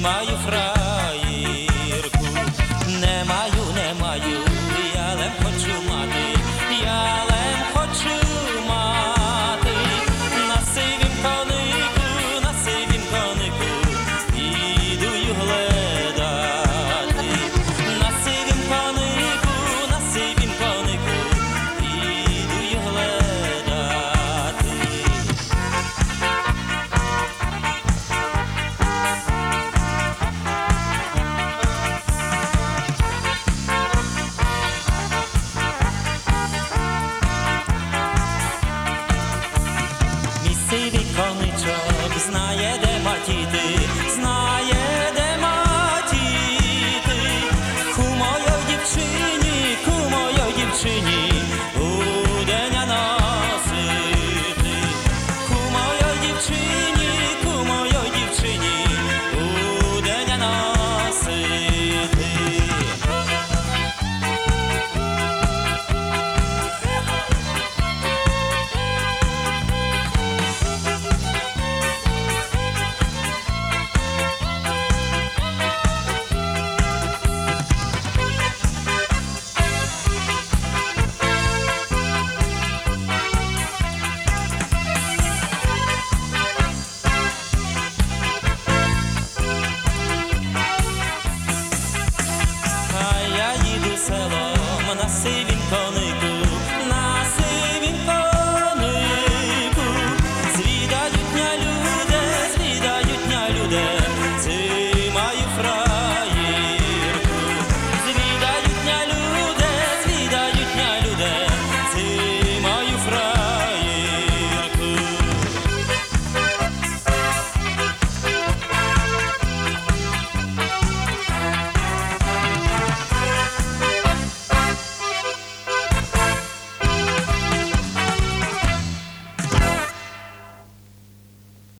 My Frau. nascer